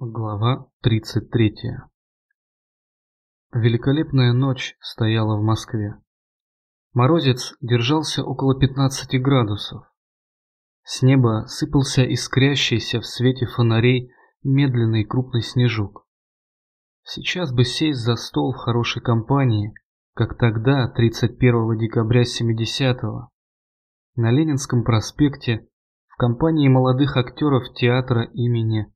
Глава 33 Великолепная ночь стояла в Москве. Морозец держался около 15 градусов. С неба сыпался искрящийся в свете фонарей медленный крупный снежок. Сейчас бы сесть за стол в хорошей компании, как тогда, 31 декабря 70-го, на Ленинском проспекте, в компании молодых актеров театра имени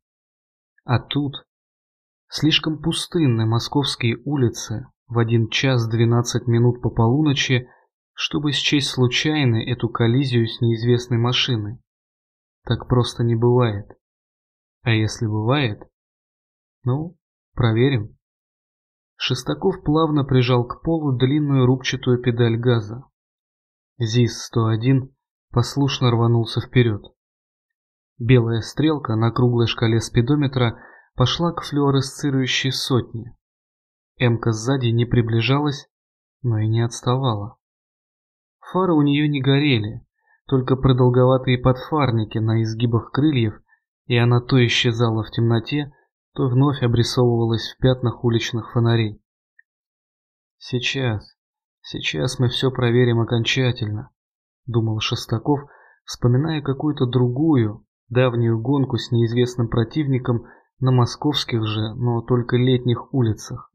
а тут слишком пустынны московские улицы в один час двенадцать минут по полуночи, чтобы счесть случайно эту коллизию с неизвестной машиной. Так просто не бывает. А если бывает? Ну, проверим. Шестаков плавно прижал к полу длинную рубчатую педаль газа. ЗИС-101 послушно рванулся вперед. Белая стрелка на круглой шкале спидометра пошла к флуоресцирующей сотне. Эмка сзади не приближалась, но и не отставала. Фары у нее не горели, только продолговатые подфарники на изгибах крыльев, и она то исчезала в темноте, то вновь обрисовывалась в пятнах уличных фонарей. «Сейчас, сейчас мы все проверим окончательно», — думал Шестаков, вспоминая какую-то другую, давнюю гонку с неизвестным противником на московских же, но только летних улицах.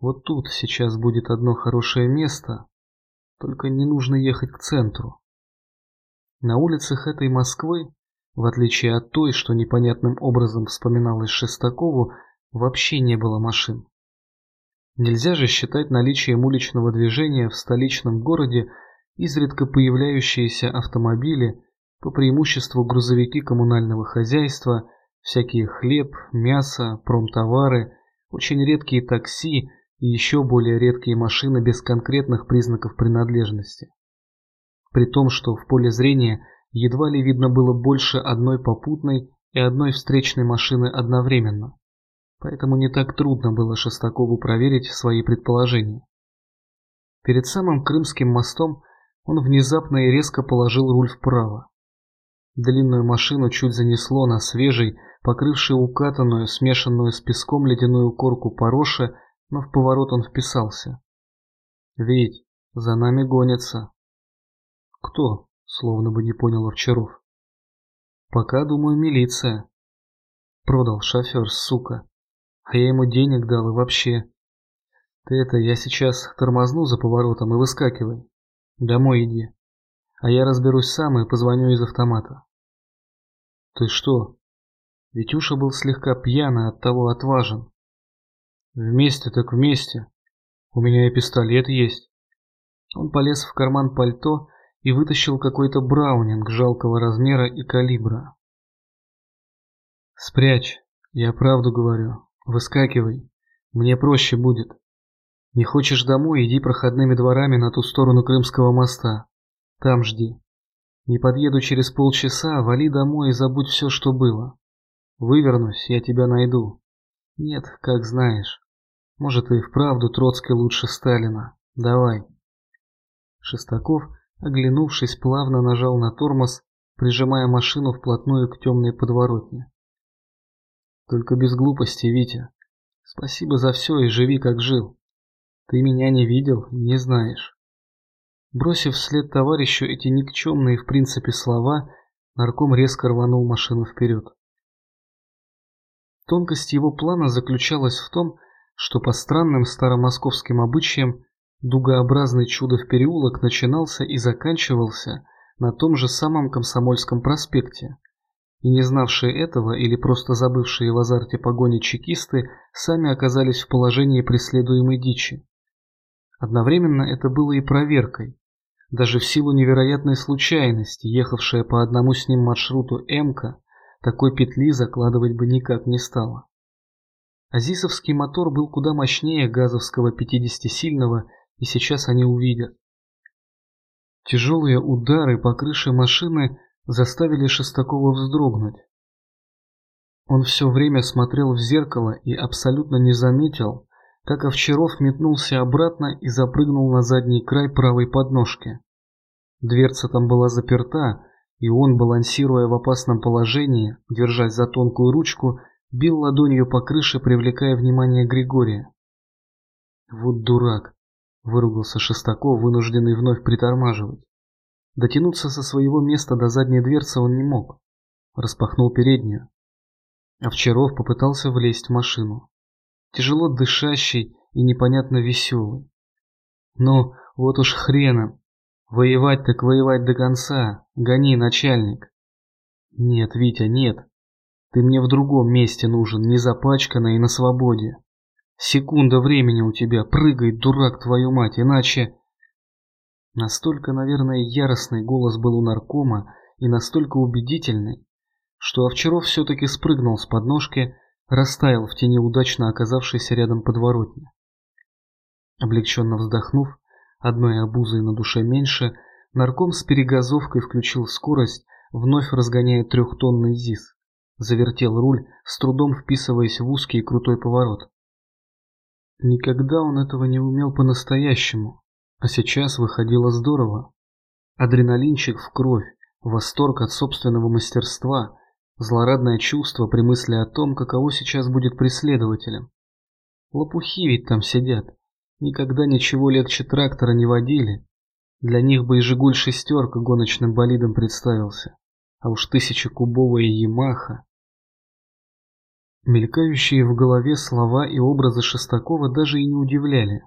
Вот тут сейчас будет одно хорошее место, только не нужно ехать к центру. На улицах этой Москвы, в отличие от той, что непонятным образом вспоминалось Шестакову, вообще не было машин. Нельзя же считать наличием уличного движения в столичном городе изредка появляющиеся автомобили по преимуществу грузовики коммунального хозяйства, всякие хлеб, мясо, промтовары, очень редкие такси и еще более редкие машины без конкретных признаков принадлежности. При том, что в поле зрения едва ли видно было больше одной попутной и одной встречной машины одновременно. Поэтому не так трудно было Шестакову проверить свои предположения. Перед самым Крымским мостом он внезапно и резко положил руль вправо. Длинную машину чуть занесло на свежей, покрывшей укатанную, смешанную с песком ледяную корку пороше, но в поворот он вписался. «Ведь, за нами гонятся». «Кто?» — словно бы не понял Овчаров. «Пока, думаю, милиция». Продал шофер, сука. А я ему денег дал и вообще. Ты это, я сейчас тормозну за поворотом и выскакивай. Домой иди. А я разберусь сам и позвоню из автомата. Ты что? Витюша был слегка пьян и оттого отважен. Вместе так вместе. У меня и пистолет есть. Он полез в карман пальто и вытащил какой-то браунинг жалкого размера и калибра. Спрячь, я правду говорю. Выскакивай. Мне проще будет. Не хочешь домой, иди проходными дворами на ту сторону Крымского моста. Там жди. Не подъеду через полчаса, вали домой и забудь все, что было. Вывернусь, я тебя найду. Нет, как знаешь. Может, и вправду Троцкий лучше Сталина. Давай. Шестаков, оглянувшись, плавно нажал на тормоз, прижимая машину вплотную к темной подворотне. Только без глупости, Витя. Спасибо за все и живи, как жил. Ты меня не видел и не знаешь. Бросив вслед товарищу эти никчемные в принципе слова, нарком резко рванул машину вперед. Тонкость его плана заключалась в том, что по странным старомосковским обычаям дугообразный чудов переулок начинался и заканчивался на том же самом Комсомольском проспекте, и не знавшие этого или просто забывшие в азарте погони чекисты сами оказались в положении преследуемой дичи. Одновременно это было и проверкой, даже в силу невероятной случайности, ехавшая по одному с ним маршруту МК, такой петли закладывать бы никак не стала. Азисовский мотор был куда мощнее газовского 50-сильного, и сейчас они увидят. Тяжелые удары по крыше машины заставили Шестакова вздрогнуть. Он все время смотрел в зеркало и абсолютно не заметил, как Овчаров метнулся обратно и запрыгнул на задний край правой подножки. Дверца там была заперта, и он, балансируя в опасном положении, держась за тонкую ручку, бил ладонью по крыше, привлекая внимание Григория. «Вот дурак!» – выругался Шестаков, вынужденный вновь притормаживать. Дотянуться со своего места до задней дверцы он не мог. Распахнул переднюю. Овчаров попытался влезть в машину. Тяжело дышащий и непонятно веселый. «Ну, вот уж хреном! Воевать так воевать до конца! Гони, начальник!» «Нет, Витя, нет! Ты мне в другом месте нужен, не запачканно и на свободе!» Секунда времени у тебя, прыгай, дурак, твою мать, иначе... Настолько, наверное, яростный голос был у наркома и настолько убедительный, что Овчаров все-таки спрыгнул с подножки, растаял в тени удачно оказавшейся рядом подворотни. Облегченно вздохнув, одной обузой на душе меньше, нарком с перегазовкой включил скорость, вновь разгоняя трехтонный ЗИС. Завертел руль, с трудом вписываясь в узкий и крутой поворот. Никогда он этого не умел по-настоящему, а сейчас выходило здорово. Адреналинчик в кровь, восторг от собственного мастерства, злорадное чувство при мысли о том, каково сейчас будет преследователем. Лопухи ведь там сидят, никогда ничего легче трактора не водили. Для них бы и «Жигуль» шестерка гоночным болидом представился, а уж тысячекубовая «Ямаха». Мелькающие в голове слова и образы Шестакова даже и не удивляли.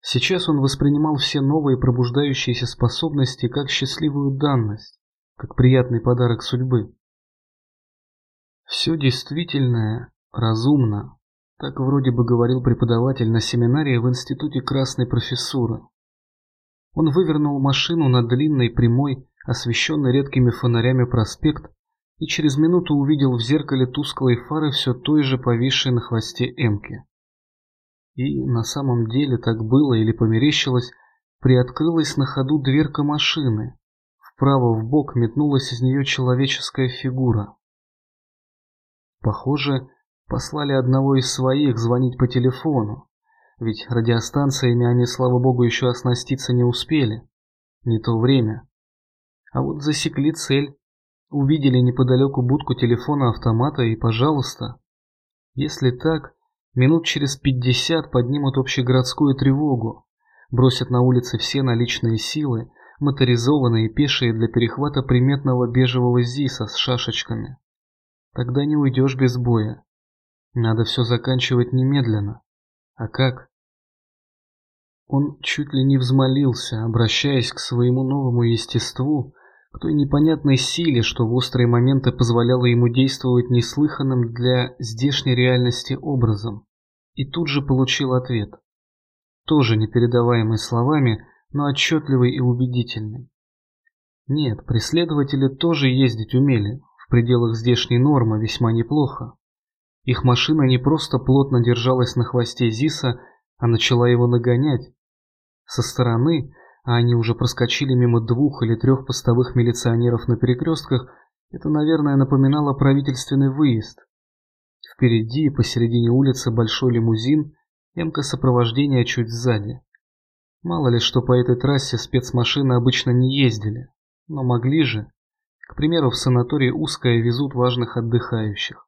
Сейчас он воспринимал все новые пробуждающиеся способности как счастливую данность, как приятный подарок судьбы. Все действительное, разумно, так вроде бы говорил преподаватель на семинаре в Институте Красной Профессуры. Он вывернул машину на длинной прямой, освещенный редкими фонарями проспект и через минуту увидел в зеркале тусклой фары все той же повисшей на хвосте Эмки. И на самом деле так было или померещилось, приоткрылась на ходу дверка машины. Вправо в бок метнулась из нее человеческая фигура. Похоже, послали одного из своих звонить по телефону, ведь радиостанциями они, слава богу, еще оснаститься не успели. Не то время. А вот засекли цель Увидели неподалеку будку телефона-автомата и, пожалуйста, если так, минут через пятьдесят поднимут общегородскую тревогу, бросят на улицы все наличные силы, моторизованные пешие для перехвата приметного бежевого ЗИСа с шашечками. Тогда не уйдешь без боя. Надо все заканчивать немедленно. А как? Он чуть ли не взмолился, обращаясь к своему новому естеству, к той непонятной силе, что в острые моменты позволяло ему действовать неслыханным для здешней реальности образом. И тут же получил ответ. Тоже непередаваемый словами, но отчетливый и убедительный. Нет, преследователи тоже ездить умели, в пределах здешней нормы весьма неплохо. Их машина не просто плотно держалась на хвосте Зиса, а начала его нагонять. Со стороны а они уже проскочили мимо двух или трех постовых милиционеров на перекрестках, это, наверное, напоминало правительственный выезд. Впереди, посередине улицы, большой лимузин, эмка сопровождения чуть сзади. Мало ли, что по этой трассе спецмашины обычно не ездили, но могли же. К примеру, в санатории узкое везут важных отдыхающих.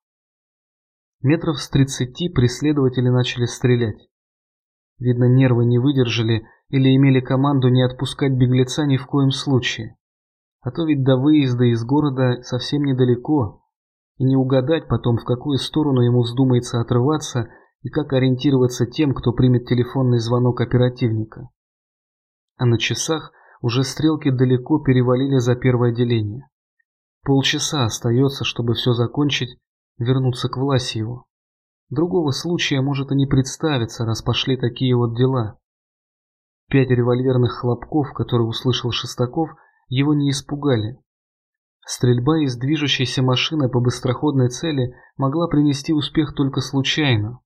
Метров с тридцати преследователи начали стрелять. Видно, нервы не выдержали или имели команду не отпускать беглеца ни в коем случае. А то ведь до выезда из города совсем недалеко, и не угадать потом, в какую сторону ему вздумается отрываться и как ориентироваться тем, кто примет телефонный звонок оперативника. А на часах уже стрелки далеко перевалили за первое деление. Полчаса остается, чтобы все закончить, вернуться к Власьеву. Другого случая может и не представиться, раз пошли такие вот дела. Пять револьверных хлопков, которые услышал Шестаков, его не испугали. Стрельба из движущейся машины по быстроходной цели могла принести успех только случайно.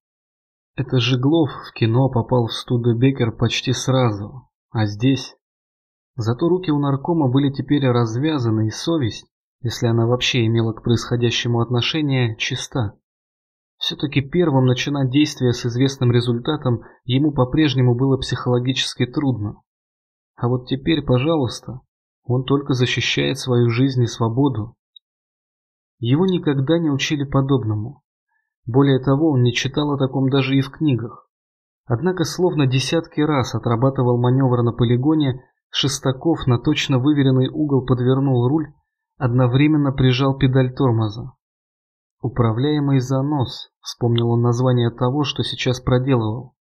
Это Жиглов в кино попал в Студебекер почти сразу, а здесь... Зато руки у наркома были теперь развязаны, и совесть, если она вообще имела к происходящему отношение, чиста. Все-таки первым начинать действие с известным результатом ему по-прежнему было психологически трудно. А вот теперь, пожалуйста, он только защищает свою жизнь и свободу. Его никогда не учили подобному. Более того, он не читал о таком даже и в книгах. Однако словно десятки раз отрабатывал маневр на полигоне, Шестаков на точно выверенный угол подвернул руль, одновременно прижал педаль тормоза. «Управляемый занос», — вспомнил он название того, что сейчас проделывал.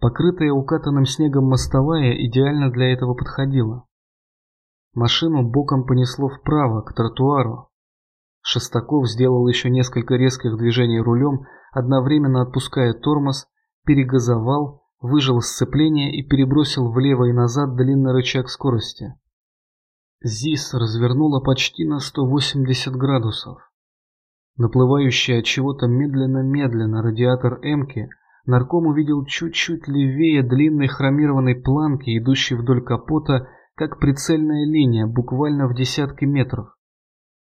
Покрытая укатанным снегом мостовая идеально для этого подходила. Машину боком понесло вправо, к тротуару. Шестаков сделал еще несколько резких движений рулем, одновременно отпуская тормоз, перегазовал, выжил сцепление и перебросил влево и назад длинный рычаг скорости. ЗИС развернула почти на 180 градусов. Наплывающий от чего-то медленно-медленно радиатор Эмки нарком увидел чуть-чуть левее длинной хромированной планки, идущей вдоль капота, как прицельная линия, буквально в десятки метров.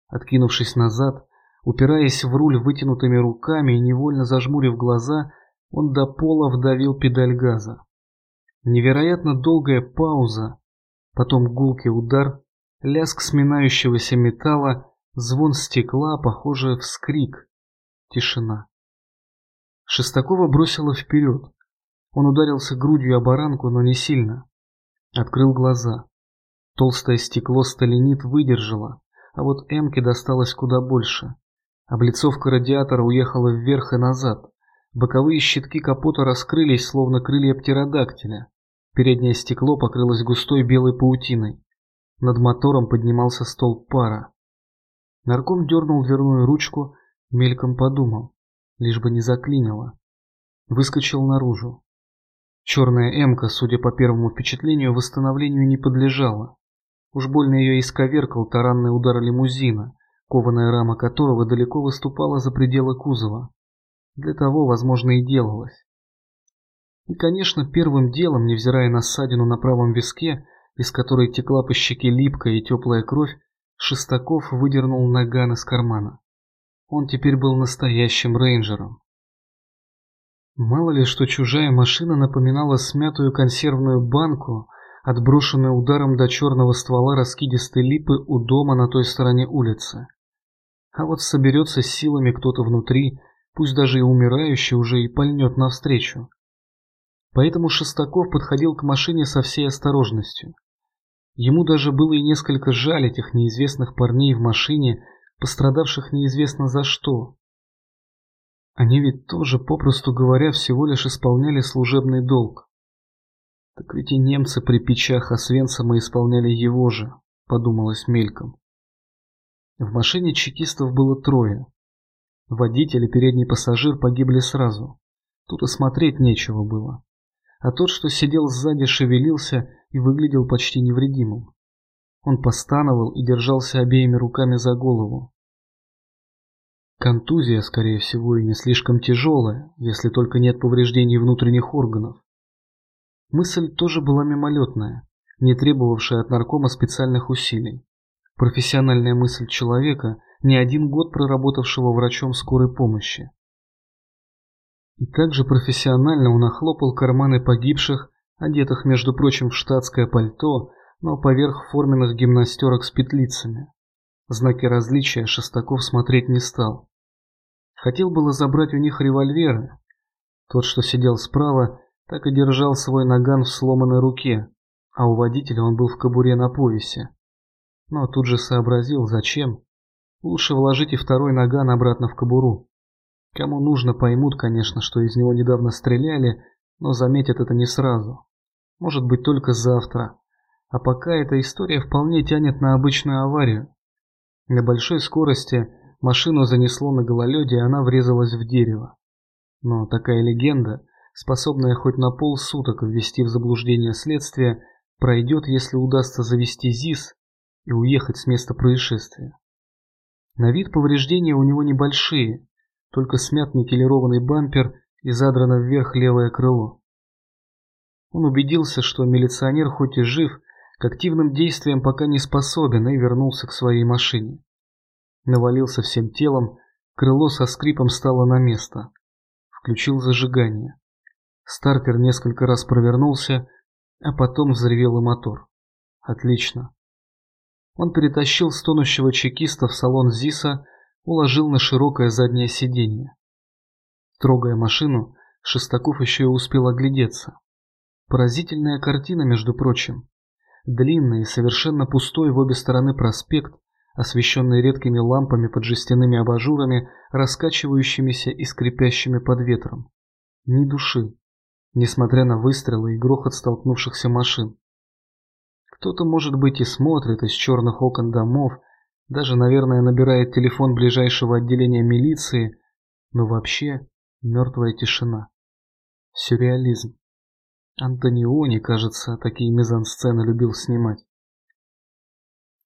Откинувшись назад, упираясь в руль вытянутыми руками и невольно зажмурив глаза, он до пола вдавил педаль газа. Невероятно долгая пауза, потом гулкий удар, лязг сминающегося металла, звон стекла, похоже, вскрик. Тишина. Шестакова бросила вперед. Он ударился грудью о баранку, но не сильно. Открыл глаза. Толстое стекло сталинит выдержало, а вот Эмке досталось куда больше. Облицовка радиатора уехала вверх и назад. Боковые щитки капота раскрылись, словно крылья птеродактиля. Переднее стекло покрылось густой белой паутиной. Над мотором поднимался столб пара. Нарком дернул дверную ручку, мельком подумал, лишь бы не заклинило. Выскочил наружу. Черная эмка, судя по первому впечатлению, восстановлению не подлежала. Уж больно ее исковеркал таранный удар лимузина, кованая рама которого далеко выступала за пределы кузова. Для того, возможно, и делалось. И, конечно, первым делом, невзирая на ссадину на правом виске, из которой текла по щеке липкая и теплая кровь, Шестаков выдернул наган из кармана. Он теперь был настоящим рейнджером. Мало ли, что чужая машина напоминала смятую консервную банку, отброшенную ударом до черного ствола раскидистой липы у дома на той стороне улицы. А вот соберется с силами кто-то внутри, пусть даже и умирающий уже и пальнет навстречу. Поэтому Шестаков подходил к машине со всей осторожностью. Ему даже было и несколько жаль этих неизвестных парней в машине, пострадавших неизвестно за что. Они ведь тоже, попросту говоря, всего лишь исполняли служебный долг. Так ведь и немцы при печах Освенцима исполняли его же, подумалось мельком. В машине чекистов было трое. Водитель и передний пассажир погибли сразу. Тут и смотреть нечего было. А тот, что сидел сзади, шевелился и выглядел почти невредимым. Он постановал и держался обеими руками за голову. Контузия, скорее всего, и не слишком тяжелая, если только нет повреждений внутренних органов. Мысль тоже была мимолетная, не требовавшая от наркома специальных усилий. Профессиональная мысль человека, не один год проработавшего врачом скорой помощи. И также профессионально он охлопал карманы погибших, одетых, между прочим, в штатское пальто, но поверх форменных гимнастерок с петлицами. Знаки различия Шестаков смотреть не стал. Хотел было забрать у них револьверы. Тот, что сидел справа, так и держал свой наган в сломанной руке, а у водителя он был в кобуре на поясе. Но тут же сообразил, зачем. Лучше вложить и второй наган обратно в кобуру. Кому нужно, поймут, конечно, что из него недавно стреляли, но заметят это не сразу. Может быть, только завтра. А пока эта история вполне тянет на обычную аварию. На большой скорости машину занесло на гололеде, и она врезалась в дерево. Но такая легенда, способная хоть на полсуток ввести в заблуждение следствие, пройдет, если удастся завести ЗИС и уехать с места происшествия. На вид повреждения у него небольшие, только смят никелированный бампер и задрано вверх левое крыло. Он убедился, что милиционер хоть и жив, к активным действиям пока не способен и вернулся к своей машине. Навалился всем телом, крыло со скрипом стало на место. Включил зажигание. Стартер несколько раз провернулся, а потом взревел и мотор. Отлично. Он перетащил стонущего чекиста в салон ЗИСа, уложил на широкое заднее сиденье. Трогая машину, Шестаков еще и успел оглядеться. Поразительная картина, между прочим. Длинный и совершенно пустой в обе стороны проспект, освещенный редкими лампами под жестяными абажурами, раскачивающимися и скрипящими под ветром. Ни души, несмотря на выстрелы и грохот столкнувшихся машин. Кто-то, может быть, и смотрит из черных окон домов, даже, наверное, набирает телефон ближайшего отделения милиции, но вообще мертвая тишина. Сюрреализм. Антониони, кажется, такие мизансцены любил снимать.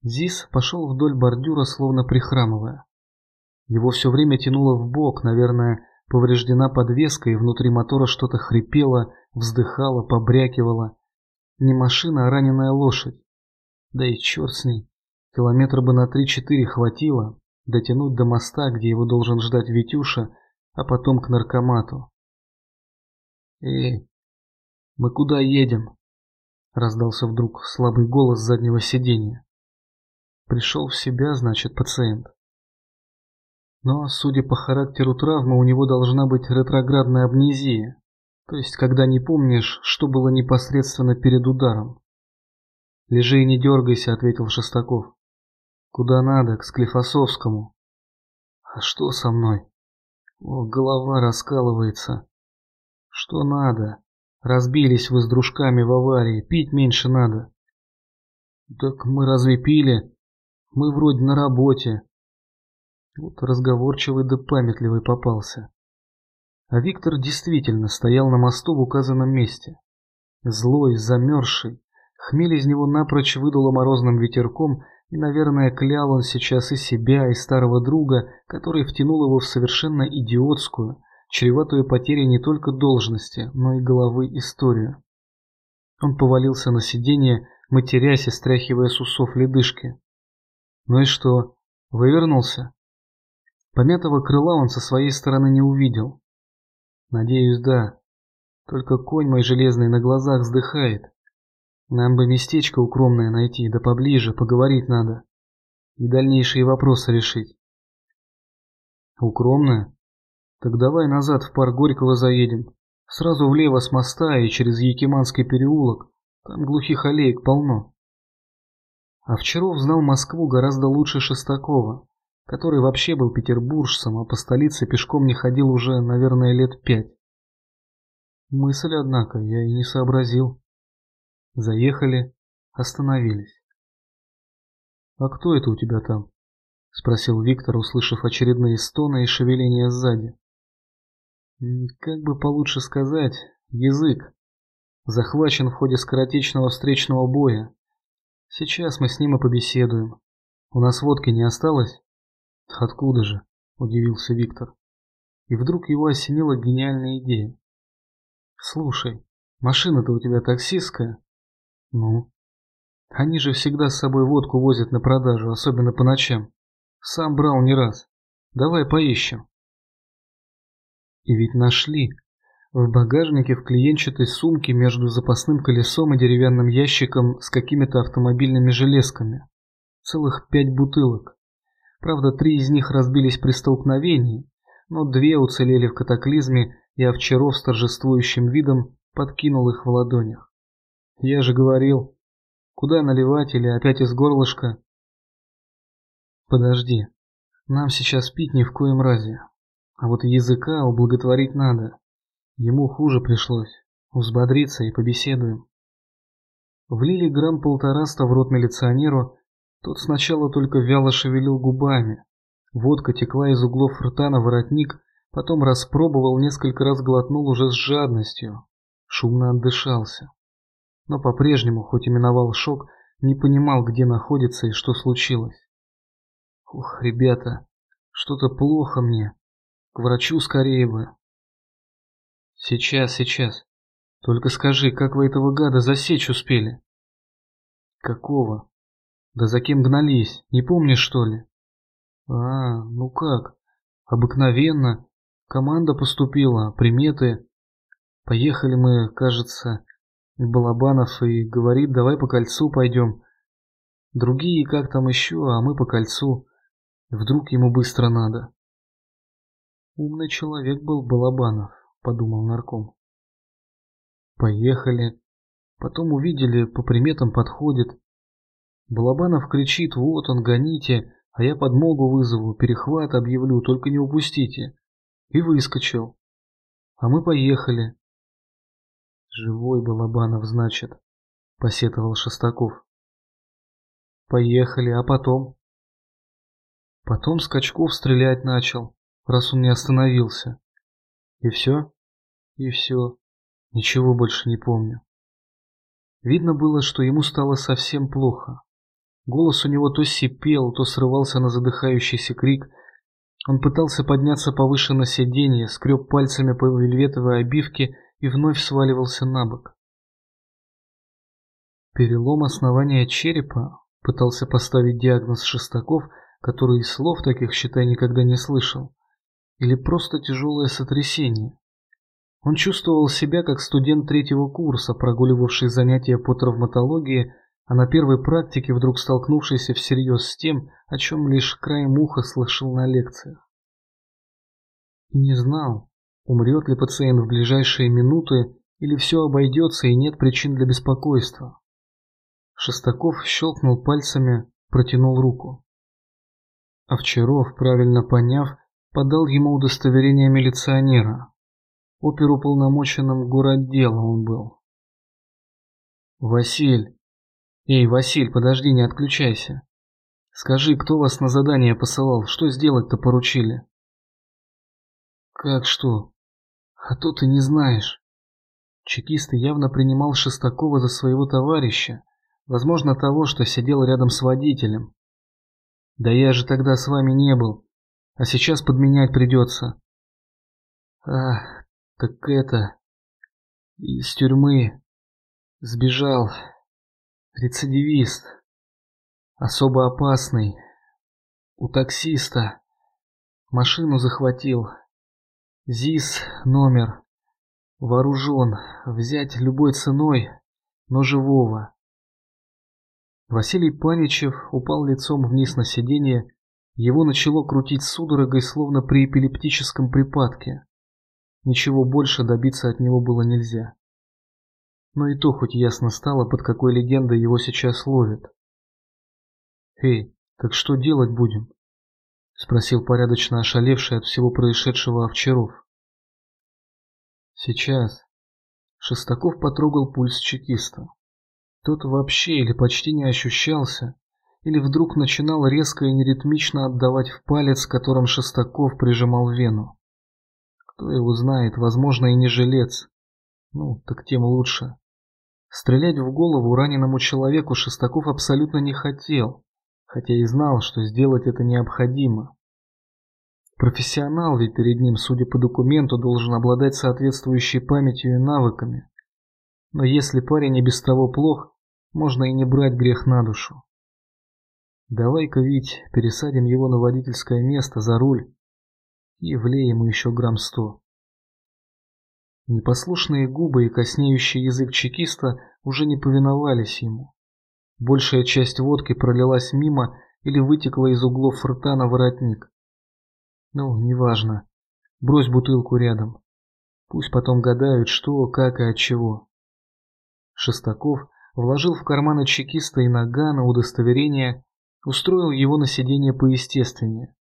Зис пошел вдоль бордюра, словно прихрамывая. Его все время тянуло в бок, наверное, повреждена подвеска, и внутри мотора что-то хрипело, вздыхало, побрякивало. Не машина, а раненая лошадь. Да и черт с ней. Километра бы на три-четыре хватило дотянуть до моста, где его должен ждать Витюша, а потом к наркомату. «Эй, мы куда едем?» Раздался вдруг слабый голос заднего сиденья. Пришел в себя, значит, пациент. Но, судя по характеру травмы, у него должна быть ретроградная амнезия, то есть когда не помнишь, что было непосредственно перед ударом. «Лежи и не дергайся», — ответил Шестаков. «Куда надо, к Склифосовскому». «А что со мной?» «О, голова раскалывается». «Что надо? Разбились вы с дружками в аварии, пить меньше надо». «Так мы разве пили? Мы вроде на работе». Вот разговорчивый да памятливый попался. А Виктор действительно стоял на мосту в указанном месте. Злой, замерзший, хмель из него напрочь выдуло морозным ветерком, и, наверное, клял он сейчас и себя, и старого друга, который втянул его в совершенно идиотскую, чреватую потерей не только должности, но и головы историю. Он повалился на сиденье, матерясь и стряхивая с усов ледышки. Ну и что, вывернулся? Помятого крыла он со своей стороны не увидел. Надеюсь, да. Только конь мой железный на глазах вздыхает. Нам бы местечко укромное найти, да поближе, поговорить надо. И дальнейшие вопросы решить. Укромное? Так давай назад в парк Горького заедем. Сразу влево с моста и через Якиманский переулок. Там глухих аллеек полно. Овчаров знал Москву гораздо лучше Шестакова который вообще был петербуржцем, а по столице пешком не ходил уже, наверное, лет пять. Мысль, однако, я и не сообразил. Заехали, остановились. «А кто это у тебя там?» — спросил Виктор, услышав очередные стоны и шевеления сзади. «Как бы получше сказать, язык. Захвачен в ходе скоротечного встречного боя. Сейчас мы с ним и побеседуем. У нас водки не осталось?» «Откуда же?» – удивился Виктор. И вдруг его осенила гениальная идея. «Слушай, машина-то у тебя таксистская?» «Ну?» «Они же всегда с собой водку возят на продажу, особенно по ночам. Сам брал не раз. Давай поищем». И ведь нашли. В багажнике в клиенчатой сумке между запасным колесом и деревянным ящиком с какими-то автомобильными железками. Целых пять бутылок. Правда, три из них разбились при столкновении, но две уцелели в катаклизме, и Овчаров с торжествующим видом подкинул их в ладонях. Я же говорил, куда наливать или опять из горлышка? Подожди, нам сейчас пить ни в коем разе. А вот языка ублаготворить надо. Ему хуже пришлось. Взбодриться и побеседуем. Влили грамм полтораста в рот милиционеру, тот сначала только вяло шевелил губами. Водка текла из углов рта на воротник, потом распробовал, несколько раз глотнул уже с жадностью. Шумно отдышался. Но по-прежнему, хоть и миновал шок, не понимал, где находится и что случилось. Ух, ребята, что-то плохо мне. К врачу скорее бы. Сейчас, сейчас. Только скажи, как вы этого гада засечь успели? Какого? Да за кем гнались, не помнишь, что ли? А, ну как? Обыкновенно. Команда поступила, приметы. Поехали мы, кажется, Балабанов и говорит, давай по кольцу пойдем. Другие как там еще, а мы по кольцу. Вдруг ему быстро надо. Умный человек был Балабанов, подумал нарком. Поехали. Потом увидели, по приметам подходит. Балабанов кричит, вот он, гоните, а я подмогу вызову, перехват объявлю, только не упустите. И выскочил. А мы поехали. Живой Балабанов, значит, посетовал Шестаков. Поехали, а потом? Потом Скачков стрелять начал, раз он не остановился. И все? И все. Ничего больше не помню. Видно было, что ему стало совсем плохо. Голос у него то сипел, то срывался на задыхающийся крик. Он пытался подняться повыше на сиденье, скреб пальцами по вельветовой обивке и вновь сваливался на бок. Перелом основания черепа пытался поставить диагноз Шестаков, который и слов таких, считай, никогда не слышал. Или просто тяжелое сотрясение. Он чувствовал себя как студент третьего курса, прогуливавший занятия по травматологии, а на первой практике вдруг столкнувшийся всерьез с тем, о чем лишь краем уха слышал на лекциях. И не знал, умрет ли пациент в ближайшие минуты или все обойдется и нет причин для беспокойства. Шестаков щелкнул пальцами, протянул руку. Овчаров, правильно поняв, подал ему удостоверение милиционера. Оперуполномоченным городдела он был. «Василь! Эй, Василь, подожди, не отключайся. Скажи, кто вас на задание посылал? Что сделать-то поручили?» «Как что? А то ты не знаешь». Чекист явно принимал Шестакова за своего товарища, возможно, того, что сидел рядом с водителем. «Да я же тогда с вами не был, а сейчас подменять придется». «Ах, так это... Из тюрьмы... Сбежал... Рецидивист. Особо опасный. У таксиста. Машину захватил. ЗИС номер. Вооружен. Взять любой ценой, но живого. Василий Паничев упал лицом вниз на сиденье. Его начало крутить судорогой, словно при эпилептическом припадке. Ничего больше добиться от него было нельзя. Но и то хоть ясно стало, под какой легендой его сейчас ловят. «Эй, так что делать будем?» — спросил порядочно ошалевший от всего происшедшего Овчаров. «Сейчас». Шестаков потрогал пульс чекиста. Тот вообще или почти не ощущался, или вдруг начинал резко и неритмично отдавать в палец, которым Шестаков прижимал вену. Кто его знает, возможно, и не жилец. Ну, так тем лучше. Стрелять в голову раненому человеку Шестаков абсолютно не хотел, хотя и знал, что сделать это необходимо. Профессионал ведь перед ним, судя по документу, должен обладать соответствующей памятью и навыками. Но если парень и без того плох, можно и не брать грех на душу. Давай-ка, Вить, пересадим его на водительское место за руль и влей ему еще грамм сто. Непослушные губы и коснеющий язык чекиста уже не повиновались ему. Большая часть водки пролилась мимо или вытекла из углов рта на воротник. Ну, неважно. Брось бутылку рядом. Пусть потом гадают, что, как и от чего. Шестаков вложил в карманы чекиста и нагана удостоверение, устроил его на сиденье поестественнее.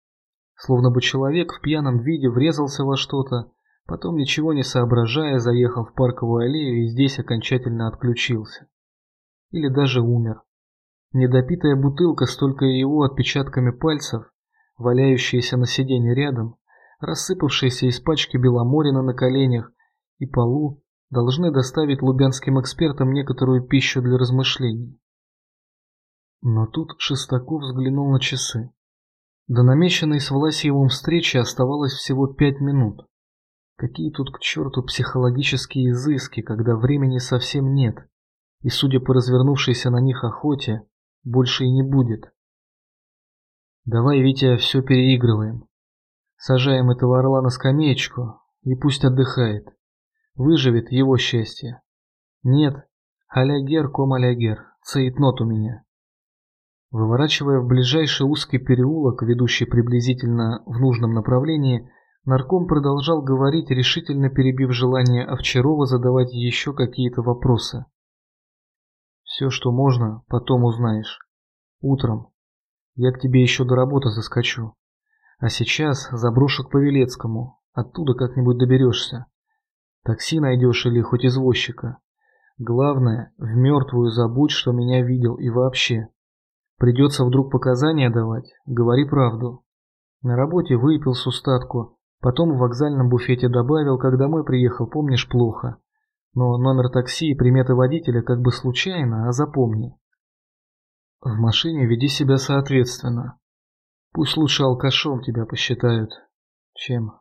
Словно бы человек в пьяном виде врезался во что-то, потом, ничего не соображая, заехал в парковую аллею и здесь окончательно отключился. Или даже умер. Недопитая бутылка с только его отпечатками пальцев, валяющаяся на сиденье рядом, рассыпавшаяся из пачки Беломорина на коленях и полу, должны доставить лубянским экспертам некоторую пищу для размышлений. Но тут Шестаков взглянул на часы. До намеченной с Власьевым встречи оставалось всего пять минут. Какие тут к черту психологические изыски, когда времени совсем нет, и, судя по развернувшейся на них охоте, больше и не будет. Давай, Витя, все переигрываем. Сажаем этого орла на скамеечку, и пусть отдыхает. Выживет его счастье. Нет, алягер ком алягер, цейтнот у меня. Выворачивая в ближайший узкий переулок, ведущий приблизительно в нужном направлении, Нарком продолжал говорить, решительно перебив желание Овчарова задавать еще какие-то вопросы. «Все, что можно, потом узнаешь. Утром. Я к тебе еще до работы заскочу. А сейчас заброшу к Павелецкому. Оттуда как-нибудь доберешься. Такси найдешь или хоть извозчика. Главное, в мертвую забудь, что меня видел и вообще. Придется вдруг показания давать, говори правду. На работе выпил с устатку, потом в вокзальном буфете добавил, когда домой приехал, помнишь, плохо. Но номер такси и приметы водителя как бы случайно, а запомни. В машине веди себя соответственно. Пусть лучше алкашом тебя посчитают, чем